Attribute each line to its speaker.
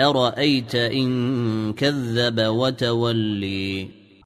Speaker 1: أرأيت إن كذب وتولي